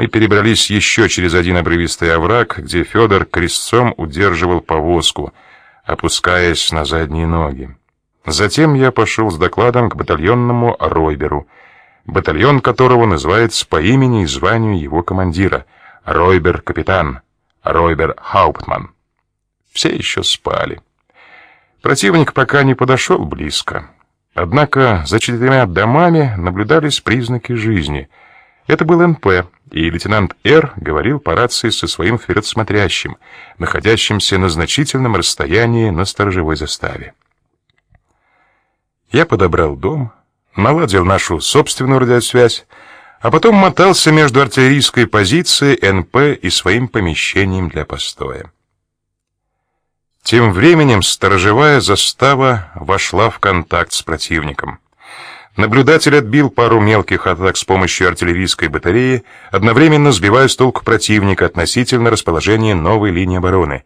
Мы перебрались еще через один обрывистый овраг, где Федор крестцом удерживал повозку, опускаясь на задние ноги. Затем я пошел с докладом к батальонному Ройберу, батальон которого называется по имени и званию его командира Ройбер-капитан, Ройбер-хауптман. Все еще спали. Противник пока не подошел близко. Однако за четырьмя домами наблюдались признаки жизни. Это был НП, и лейтенант Р говорил по рации со своим впередсмотрящим, находящимся на значительном расстоянии на сторожевой заставе. Я подобрал дом, наладил нашу собственную радиосвязь, а потом мотался между артиллерийской позицией НП и своим помещением для постоя. Тем временем сторожевая застава вошла в контакт с противником. Наблюдатель отбил пару мелких атак с помощью артиллерийской батареи, одновременно сбивая с толку противника относительно расположения новой линии обороны.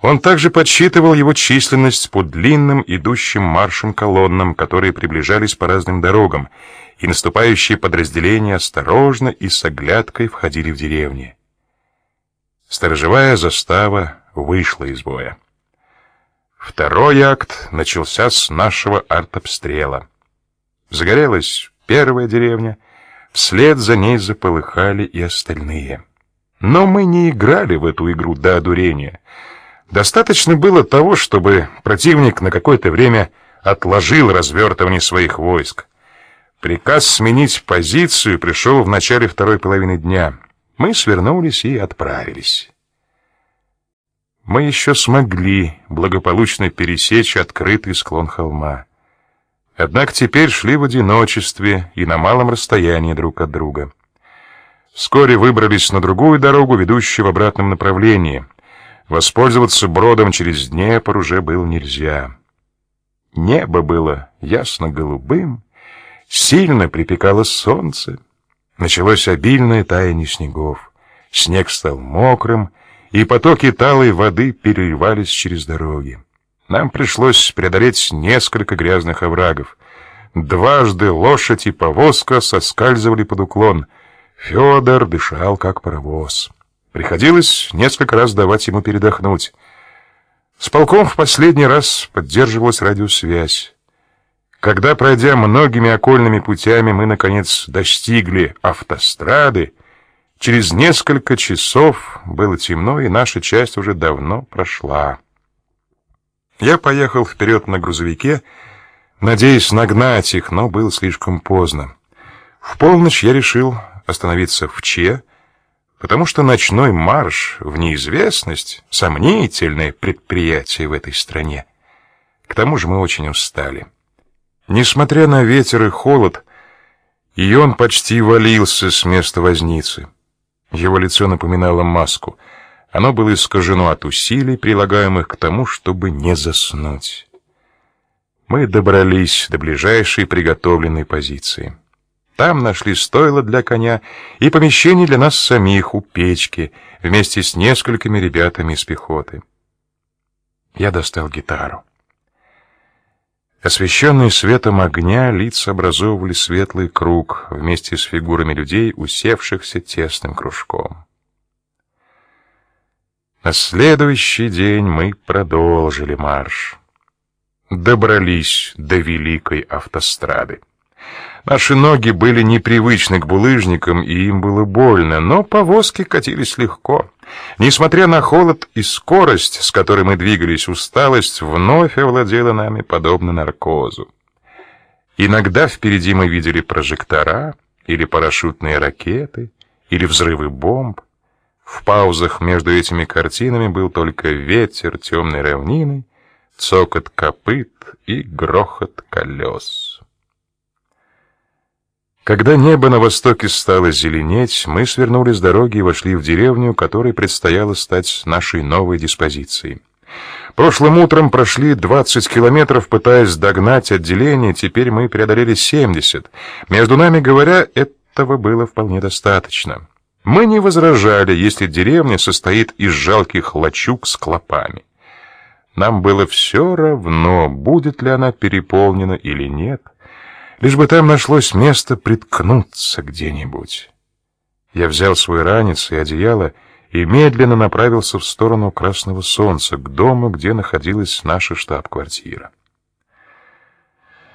Он также подсчитывал его численность по длинным идущим маршем колоннам, которые приближались по разным дорогам, и наступающие подразделения осторожно и с оглядкой входили в деревни. Сторожевая застава вышла из боя. Второй акт начался с нашего артобстрела. Загорелась первая деревня, вслед за ней заполыхали и остальные. Но мы не играли в эту игру до одурения. Достаточно было того, чтобы противник на какое-то время отложил развертывание своих войск. Приказ сменить позицию пришел в начале второй половины дня. Мы свернулись и отправились мы еще смогли благополучно пересечь открытый склон холма. Однако теперь шли в одиночестве и на малом расстоянии друг от друга. Вскоре выбрались на другую дорогу, ведущую в обратном направлении. Воспользоваться бродом через Днепр уже было нельзя. Небо было ясно-голубым, сильно припекало солнце. Началось обильное таяние снегов. Снег стал мокрым, и потоки талой воды переливались через дороги. Нам пришлось преодолеть несколько грязных оврагов. Дважды лошадь и повозка соскальзывали под уклон. Федор дышал как паровоз. Приходилось несколько раз давать ему передохнуть. С полком в последний раз поддерживалась радиосвязь. Когда, пройдя многими окольными путями, мы наконец достигли автострады, Через несколько часов было темно, и наша часть уже давно прошла. Я поехал вперед на грузовике, надеясь нагнать их, но было слишком поздно. В полночь я решил остановиться в Че, потому что ночной марш в неизвестность — сомнительное предприятие в этой стране. К тому же мы очень устали. Несмотря на ветер и холод, и он почти валился с места возницы. Его лицо напоминало маску. Оно было искажено от усилий, прилагаемых к тому, чтобы не заснуть. Мы добрались до ближайшей приготовленной позиции. Там нашли стойло для коня и помещение для нас самих у печки, вместе с несколькими ребятами из пехоты. Я достал гитару. Освещенные светом огня, лица образовывали светлый круг вместе с фигурами людей, усевшихся тесным кружком. На следующий день мы продолжили марш. Добрались до великой автострады. Наши ноги были непривычны к булыжникам, и им было больно, но повозки катились легко. Несмотря на холод и скорость, с которой мы двигались, усталость вновь овладела нами подобно наркозу. Иногда впереди мы видели прожектора или парашютные ракеты, или взрывы бомб. В паузах между этими картинами был только ветер темной равнины, цокот копыт и грохот колес. Когда небо на востоке стало зеленеть, мы свернули с дороги и вошли в деревню, которой предстояло стать нашей новой диспозицией. Прошлым утром прошли 20 километров, пытаясь догнать отделение, теперь мы преодолели 70. Между нами говоря, этого было вполне достаточно. Мы не возражали, если деревня состоит из жалких лачуг с клопами. Нам было все равно, будет ли она переполнена или нет лишь бы там нашлось место приткнуться где-нибудь. Я взял свой ранец и одеяло и медленно направился в сторону Красного Солнца, к дому, где находилась наша штаб-квартира.